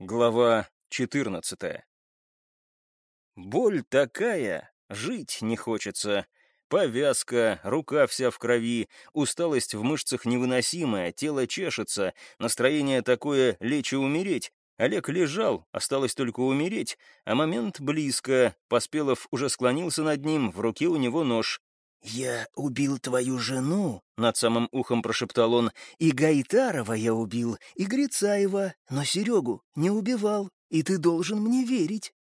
Глава 14 Боль такая, жить не хочется. Повязка, рука вся в крови, усталость в мышцах невыносимая, тело чешется, настроение такое лечь и умереть. Олег лежал, осталось только умереть, а момент близко. Поспелов уже склонился над ним, в руке у него нож. «Я убил твою жену», — над самым ухом прошептал он, «и Гайтарова я убил, и Грицаева, но Серегу не убивал, и ты должен мне верить».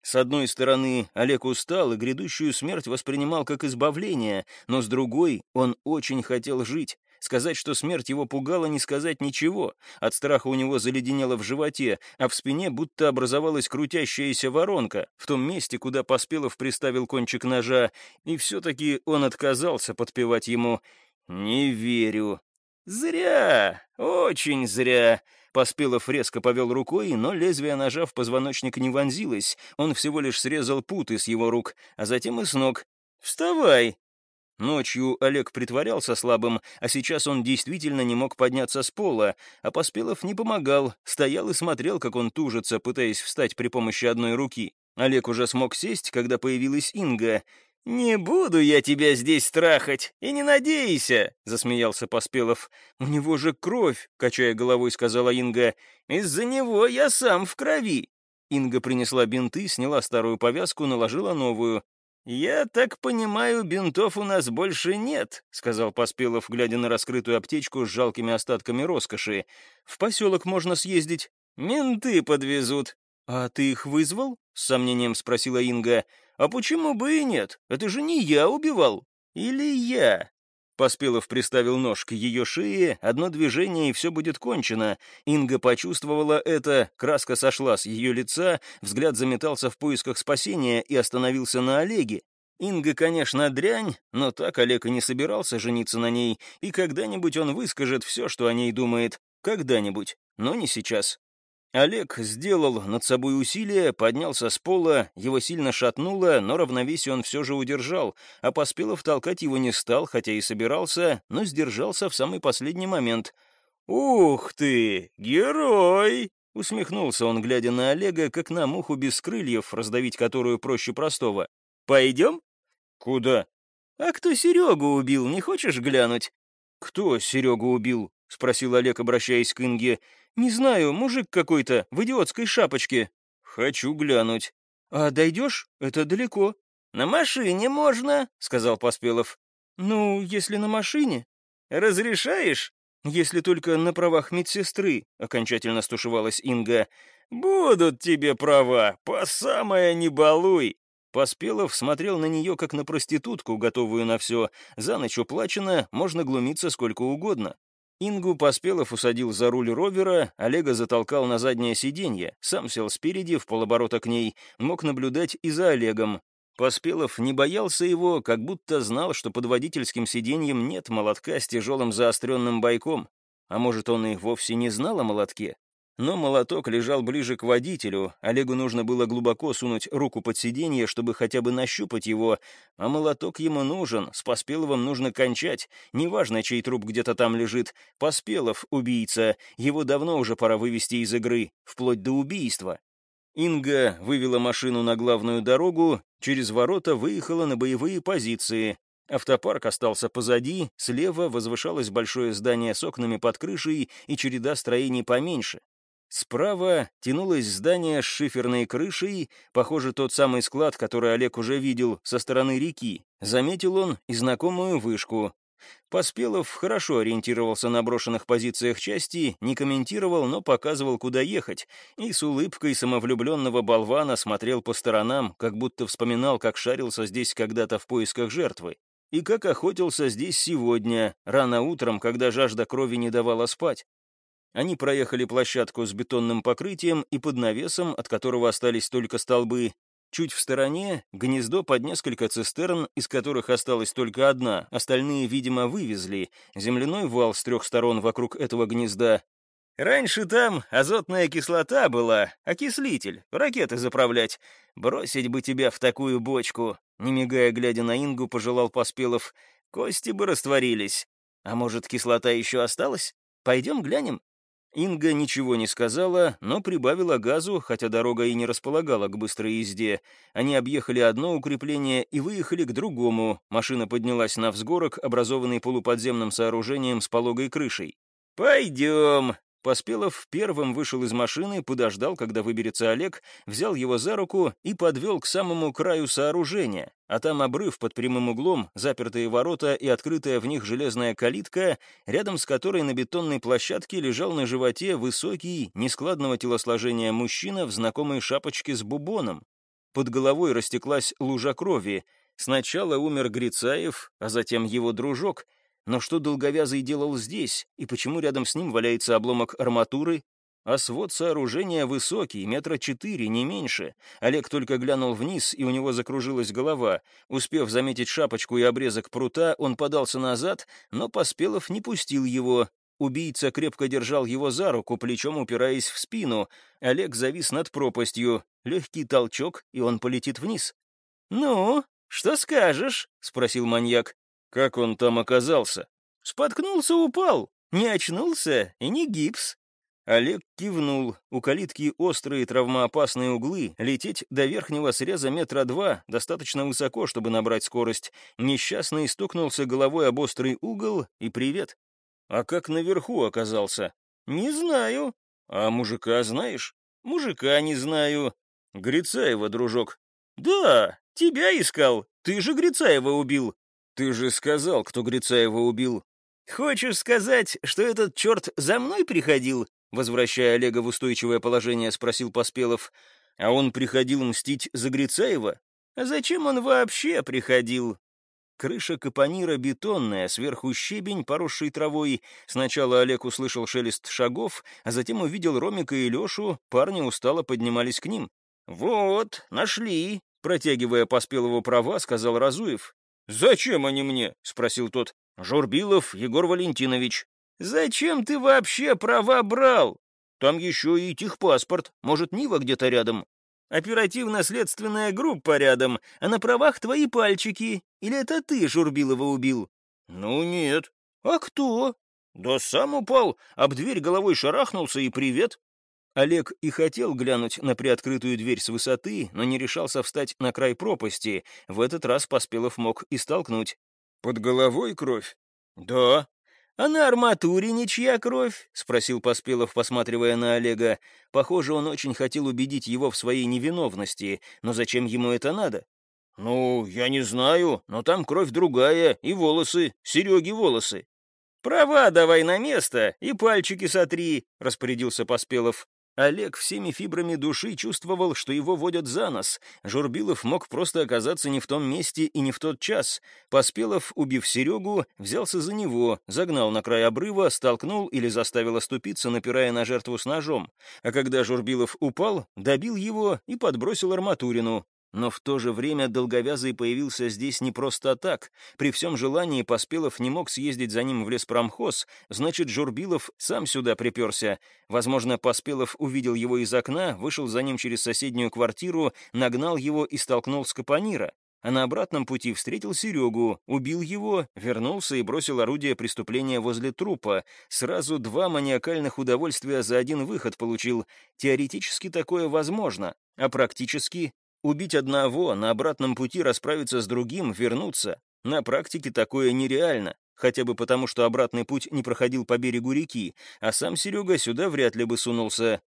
С одной стороны, Олег устал и грядущую смерть воспринимал как избавление, но с другой, он очень хотел жить. Сказать, что смерть его пугала, не сказать ничего. От страха у него заледенело в животе, а в спине будто образовалась крутящаяся воронка в том месте, куда Поспелов приставил кончик ножа, и все-таки он отказался подпевать ему «Не верю». «Зря, очень зря». Поспелов резко повел рукой, но лезвие ножа в позвоночник не вонзилось, он всего лишь срезал путы с его рук, а затем и с ног. «Вставай!» Ночью Олег притворялся слабым, а сейчас он действительно не мог подняться с пола, а Поспелов не помогал, стоял и смотрел, как он тужится, пытаясь встать при помощи одной руки. Олег уже смог сесть, когда появилась Инга. «Не буду я тебя здесь страхать, и не надейся», — засмеялся Поспелов. «У него же кровь», — качая головой, сказала Инга. «Из-за него я сам в крови». Инга принесла бинты, сняла старую повязку, наложила новую. «Я так понимаю, бинтов у нас больше нет», — сказал Поспелов, глядя на раскрытую аптечку с жалкими остатками роскоши. «В поселок можно съездить. Менты подвезут». «А ты их вызвал?» — с сомнением спросила Инга. «А почему бы и нет? Это же не я убивал. Или я?» Поспелов приставил нож к ее шее, одно движение, и все будет кончено. Инга почувствовала это, краска сошла с ее лица, взгляд заметался в поисках спасения и остановился на Олеге. Инга, конечно, дрянь, но так Олег и не собирался жениться на ней, и когда-нибудь он выскажет все, что о ней думает. Когда-нибудь, но не сейчас. Олег сделал над собой усилие, поднялся с пола, его сильно шатнуло, но равновесие он все же удержал, а Поспелов толкать его не стал, хотя и собирался, но сдержался в самый последний момент. «Ух ты, герой!» — усмехнулся он, глядя на Олега, как на муху без крыльев, раздавить которую проще простого. «Пойдем?» «Куда?» «А кто Серегу убил, не хочешь глянуть?» «Кто Серегу убил?» — спросил Олег, обращаясь к Инге. «Не знаю, мужик какой-то, в идиотской шапочке». «Хочу глянуть». «А дойдешь? Это далеко». «На машине можно», — сказал Поспелов. «Ну, если на машине». «Разрешаешь?» «Если только на правах медсестры», — окончательно стушевалась Инга. «Будут тебе права, по самое не балуй». Поспелов смотрел на нее, как на проститутку, готовую на все. За ночь уплачено, можно глумиться сколько угодно. Ингу Поспелов усадил за руль ровера, Олега затолкал на заднее сиденье, сам сел спереди, в полоборота к ней, мог наблюдать и за Олегом. Поспелов не боялся его, как будто знал, что под водительским сиденьем нет молотка с тяжелым заостренным бойком. А может, он и вовсе не знал о молотке? Но молоток лежал ближе к водителю, Олегу нужно было глубоко сунуть руку под сиденье, чтобы хотя бы нащупать его, а молоток ему нужен, с Поспеловым нужно кончать, неважно, чей труп где-то там лежит, Поспелов — убийца, его давно уже пора вывести из игры, вплоть до убийства. Инга вывела машину на главную дорогу, через ворота выехала на боевые позиции, Автопарк остался позади, слева возвышалось большое здание с окнами под крышей и череда строений поменьше. Справа тянулось здание с шиферной крышей, похоже, тот самый склад, который Олег уже видел со стороны реки. Заметил он и знакомую вышку. Поспелов хорошо ориентировался на брошенных позициях части, не комментировал, но показывал, куда ехать, и с улыбкой самовлюбленного болвана смотрел по сторонам, как будто вспоминал, как шарился здесь когда-то в поисках жертвы. И как охотился здесь сегодня, рано утром, когда жажда крови не давала спать. Они проехали площадку с бетонным покрытием и под навесом, от которого остались только столбы. Чуть в стороне — гнездо под несколько цистерн, из которых осталась только одна, остальные, видимо, вывезли. Земляной вал с трех сторон вокруг этого гнезда. «Раньше там азотная кислота была, окислитель, ракеты заправлять. Бросить бы тебя в такую бочку!» Не мигая, глядя на Ингу, пожелал Поспелов. «Кости бы растворились. А может, кислота еще осталась? Пойдем глянем?» Инга ничего не сказала, но прибавила газу, хотя дорога и не располагала к быстрой езде. Они объехали одно укрепление и выехали к другому. Машина поднялась на взгорок, образованный полуподземным сооружением с пологой крышей. «Пойдем», Поспелов первым вышел из машины, подождал, когда выберется Олег, взял его за руку и подвел к самому краю сооружения, а там обрыв под прямым углом, запертые ворота и открытая в них железная калитка, рядом с которой на бетонной площадке лежал на животе высокий, нескладного телосложения мужчина в знакомой шапочке с бубоном. Под головой растеклась лужа крови. Сначала умер Грицаев, а затем его дружок — но что долговязый делал здесь, и почему рядом с ним валяется обломок арматуры? А свод сооружения высокий, метра четыре, не меньше. Олег только глянул вниз, и у него закружилась голова. Успев заметить шапочку и обрезок прута, он подался назад, но Поспелов не пустил его. Убийца крепко держал его за руку, плечом упираясь в спину. Олег завис над пропастью. Легкий толчок, и он полетит вниз. «Ну, что скажешь?» — спросил маньяк. Как он там оказался? Споткнулся, упал. Не очнулся и не гипс. Олег кивнул. У калитки острые травмоопасные углы. Лететь до верхнего среза метра два достаточно высоко, чтобы набрать скорость. Несчастный стукнулся головой об острый угол и привет. А как наверху оказался? Не знаю. А мужика знаешь? Мужика не знаю. Грицаева, дружок. Да, тебя искал. Ты же Грицаева убил. «Ты же сказал, кто Грицаева убил». «Хочешь сказать, что этот черт за мной приходил?» Возвращая Олега в устойчивое положение, спросил Поспелов. «А он приходил мстить за Грицаева? А зачем он вообще приходил?» Крыша капонира бетонная, сверху щебень, поросший травой. Сначала Олег услышал шелест шагов, а затем увидел Ромика и Лешу, парни устало поднимались к ним. «Вот, нашли», — протягивая Поспелову права, сказал Разуев. «Зачем они мне?» — спросил тот. «Журбилов Егор Валентинович». «Зачем ты вообще права брал? Там еще и техпаспорт. Может, Нива где-то рядом?» «Оперативно-следственная группа рядом, а на правах твои пальчики. Или это ты Журбилова убил?» «Ну, нет». «А кто?» «Да сам упал, об дверь головой шарахнулся и привет». Олег и хотел глянуть на приоткрытую дверь с высоты, но не решался встать на край пропасти. В этот раз Поспелов мог и столкнуть. «Под головой кровь?» «Да». «А на арматуре ничья кровь?» — спросил Поспелов, посматривая на Олега. Похоже, он очень хотел убедить его в своей невиновности, но зачем ему это надо? «Ну, я не знаю, но там кровь другая, и волосы, Сереги волосы». «Права давай на место и пальчики сотри», — распорядился Поспелов. Олег всеми фибрами души чувствовал, что его водят за нос. Журбилов мог просто оказаться не в том месте и не в тот час. Поспелов, убив Серегу, взялся за него, загнал на край обрыва, столкнул или заставил оступиться, напирая на жертву с ножом. А когда Журбилов упал, добил его и подбросил арматурину. Но в то же время Долговязый появился здесь не просто так. При всем желании Поспелов не мог съездить за ним в леспромхоз, значит, Журбилов сам сюда приперся. Возможно, Поспелов увидел его из окна, вышел за ним через соседнюю квартиру, нагнал его и столкнул с Капонира. А на обратном пути встретил Серегу, убил его, вернулся и бросил орудие преступления возле трупа. Сразу два маниакальных удовольствия за один выход получил. Теоретически такое возможно, а практически Убить одного, на обратном пути расправиться с другим, вернуться. На практике такое нереально, хотя бы потому, что обратный путь не проходил по берегу реки, а сам Серега сюда вряд ли бы сунулся.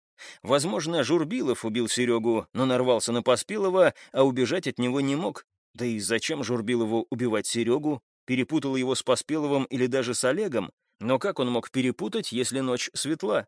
Возможно, Журбилов убил Серегу, но нарвался на Поспелова, а убежать от него не мог. Да и зачем Журбилову убивать Серегу? Перепутал его с Поспеловым или даже с Олегом? Но как он мог перепутать, если ночь светла?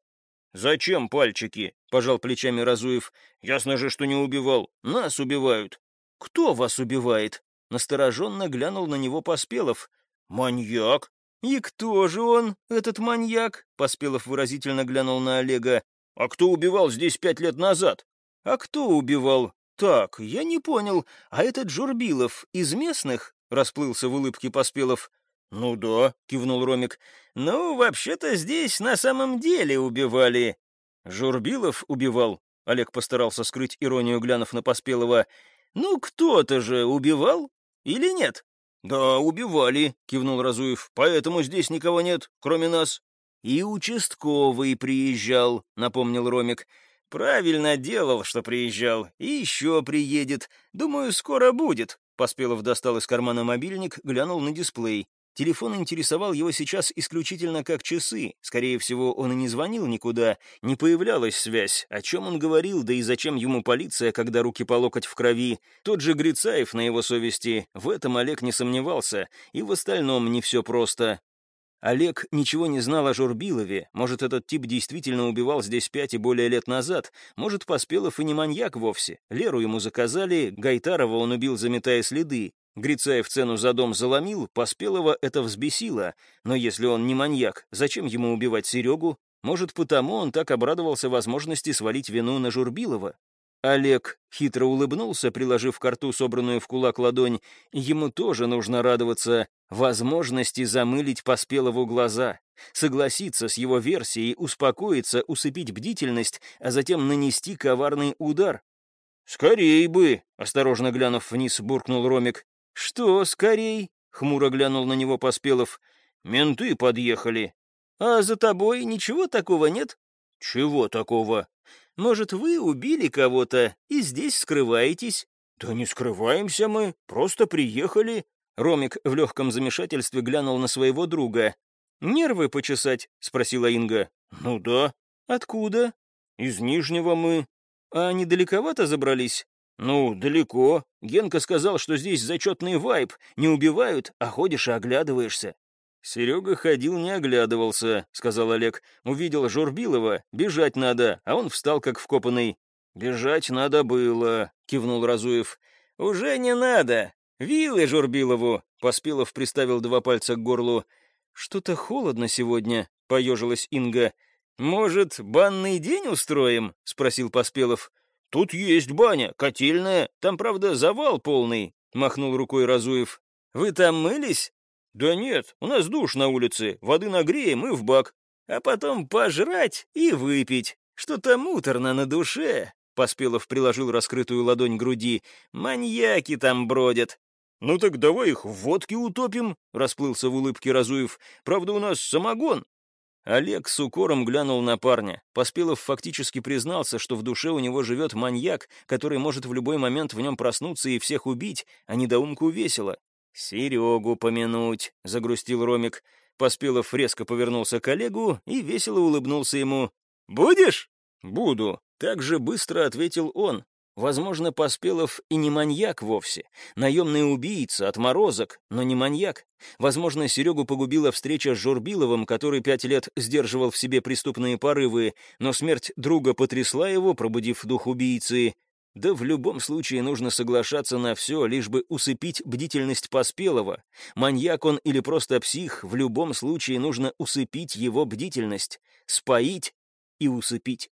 «Зачем пальчики?» — пожал плечами Разуев. «Ясно же, что не убивал. Нас убивают». «Кто вас убивает?» — настороженно глянул на него Поспелов. «Маньяк». «И кто же он, этот маньяк?» — Поспелов выразительно глянул на Олега. «А кто убивал здесь пять лет назад?» «А кто убивал?» «Так, я не понял. А этот Журбилов из местных?» — расплылся в улыбке Поспелов. «Ну да», — кивнул Ромик. «Ну, вообще-то здесь на самом деле убивали». «Журбилов убивал?» — Олег постарался скрыть иронию, глянув на Поспелого. «Ну, кто-то же убивал? Или нет?» «Да, убивали», — кивнул Разуев. «Поэтому здесь никого нет, кроме нас». «И участковый приезжал», — напомнил Ромик. «Правильно делал, что приезжал. И еще приедет. Думаю, скоро будет». Поспелов достал из кармана мобильник, глянул на дисплей. Телефон интересовал его сейчас исключительно как часы. Скорее всего, он и не звонил никуда, не появлялась связь. О чем он говорил, да и зачем ему полиция, когда руки по локоть в крови? Тот же Грицаев на его совести. В этом Олег не сомневался. И в остальном не все просто. Олег ничего не знал о Журбилове. Может, этот тип действительно убивал здесь пять и более лет назад. Может, Поспелов и не маньяк вовсе. Леру ему заказали, Гайтарова он убил, заметая следы. Грицаев цену за дом заломил, Поспелова это взбесило. Но если он не маньяк, зачем ему убивать Серегу? Может, потому он так обрадовался возможности свалить вину на Журбилова? Олег хитро улыбнулся, приложив к рту собранную в кулак ладонь. Ему тоже нужно радоваться возможности замылить Поспелову глаза, согласиться с его версией, успокоиться, усыпить бдительность, а затем нанести коварный удар. «Скорей бы!» — осторожно глянув вниз, буркнул Ромик. «Что, скорей?» — хмуро глянул на него Поспелов. «Менты подъехали». «А за тобой ничего такого нет?» «Чего такого?» «Может, вы убили кого-то и здесь скрываетесь?» «Да не скрываемся мы, просто приехали». Ромик в легком замешательстве глянул на своего друга. «Нервы почесать?» — спросила Инга. «Ну да». «Откуда?» «Из Нижнего мы». «А недалековато забрались?» «Ну, далеко. Генка сказал, что здесь зачетный вайб. Не убивают, а ходишь и оглядываешься». «Серега ходил, не оглядывался», — сказал Олег. «Увидел Журбилова, бежать надо, а он встал как вкопанный». «Бежать надо было», — кивнул Разуев. «Уже не надо. Вилы Журбилову», — Поспилов приставил два пальца к горлу. «Что-то холодно сегодня», — поежилась Инга. «Может, банный день устроим?» — спросил Поспелов. «Тут есть баня, котельная, там, правда, завал полный», — махнул рукой Разуев. «Вы там мылись?» «Да нет, у нас душ на улице, воды нагреем и в бак. А потом пожрать и выпить. Что-то муторно на душе», — Поспелов приложил раскрытую ладонь к груди. «Маньяки там бродят». «Ну так давай их в водке утопим», — расплылся в улыбке Разуев. «Правда, у нас самогон». Олег с укором глянул на парня. Поспелов фактически признался, что в душе у него живет маньяк, который может в любой момент в нем проснуться и всех убить, а недоумку весело. «Серегу помянуть», — загрустил Ромик. Поспелов резко повернулся к Олегу и весело улыбнулся ему. «Будешь?» «Буду», — так же быстро ответил он. Возможно, Поспелов и не маньяк вовсе. Наемный убийца, отморозок, но не маньяк. Возможно, Серегу погубила встреча с Журбиловым, который пять лет сдерживал в себе преступные порывы, но смерть друга потрясла его, пробудив дух убийцы. Да в любом случае нужно соглашаться на все, лишь бы усыпить бдительность Поспелого. Маньяк он или просто псих, в любом случае нужно усыпить его бдительность, споить и усыпить.